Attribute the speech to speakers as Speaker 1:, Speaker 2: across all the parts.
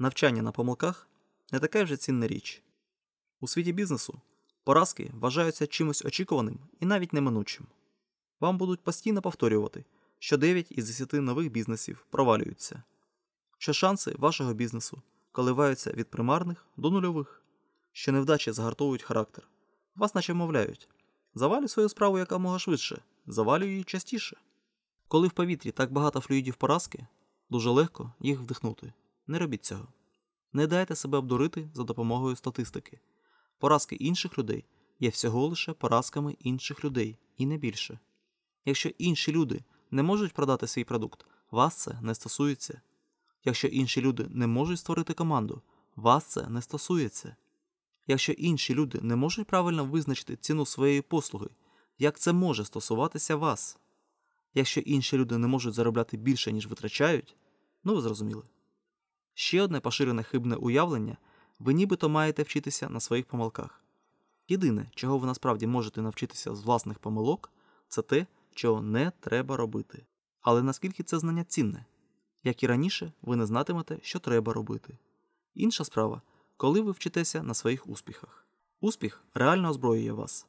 Speaker 1: Навчання на помилках не така вже цінна річ. У світі бізнесу поразки вважаються чимось очікуваним і навіть неминучим. Вам будуть постійно повторювати, що 9 із 10 нових бізнесів провалюються, що шанси вашого бізнесу коливаються від примарних до нульових, що невдачі загартовують характер. Вас наче мовляють завалюй свою справу якомога швидше, завалюй її частіше. Коли в повітрі так багато флюїдів поразки, дуже легко їх вдихнути. Не робіть цього. Не дайте себе обдурити за допомогою статистики. Поразки інших людей є всього лише поразками інших людей і не більше. Якщо інші люди не можуть продати свій продукт, вас це не стосується. Якщо інші люди не можуть створити команду, вас це не стосується. Якщо інші люди не можуть правильно визначити ціну своєї послуги, як це може стосуватися вас? Якщо інші люди не можуть заробляти більше, ніж витрачають, ну ви зрозуміли. Ще одне поширене хибне уявлення ви нібито маєте вчитися на своїх помилках. Єдине, чого ви насправді можете навчитися з власних помилок, це те, чого не треба робити. Але наскільки це знання цінне? Як і раніше, ви не знатимете, що треба робити. Інша справа, коли ви вчитеся на своїх успіхах. Успіх реально озброює вас.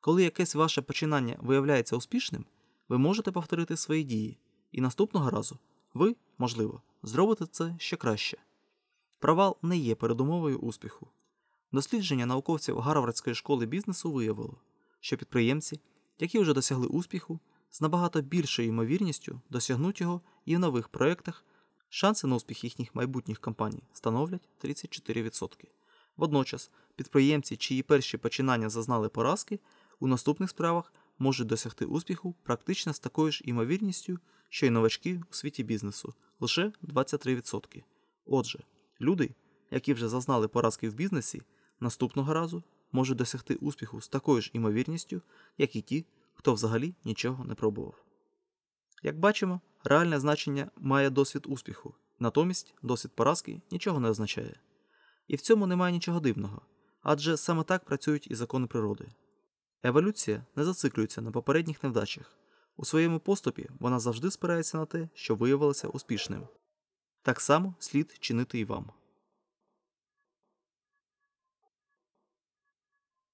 Speaker 1: Коли якесь ваше починання виявляється успішним, ви можете повторити свої дії, і наступного разу ви, можливо, зробите це ще краще. Провал не є передумовою успіху. Дослідження науковців Гарвардської школи бізнесу виявило, що підприємці, які вже досягли успіху, з набагато більшою ймовірністю досягнуть його і в нових проєктах, шанси на успіх їхніх майбутніх компаній становлять 34%. Водночас, підприємці, чиї перші починання зазнали поразки, у наступних справах можуть досягти успіху практично з такою ж ймовірністю, що й новачки у світі бізнесу лише 23%. Отже, люди, які вже зазнали поразки в бізнесі, наступного разу можуть досягти успіху з такою ж імовірністю, як і ті, хто взагалі нічого не пробував. Як бачимо, реальне значення має досвід успіху, натомість досвід поразки нічого не означає. І в цьому немає нічого дивного, адже саме так працюють і закони природи. Еволюція не зациклюється на попередніх невдачах. У своєму поступі вона завжди спирається на те, що виявилося успішним. Так само слід чинити і вам.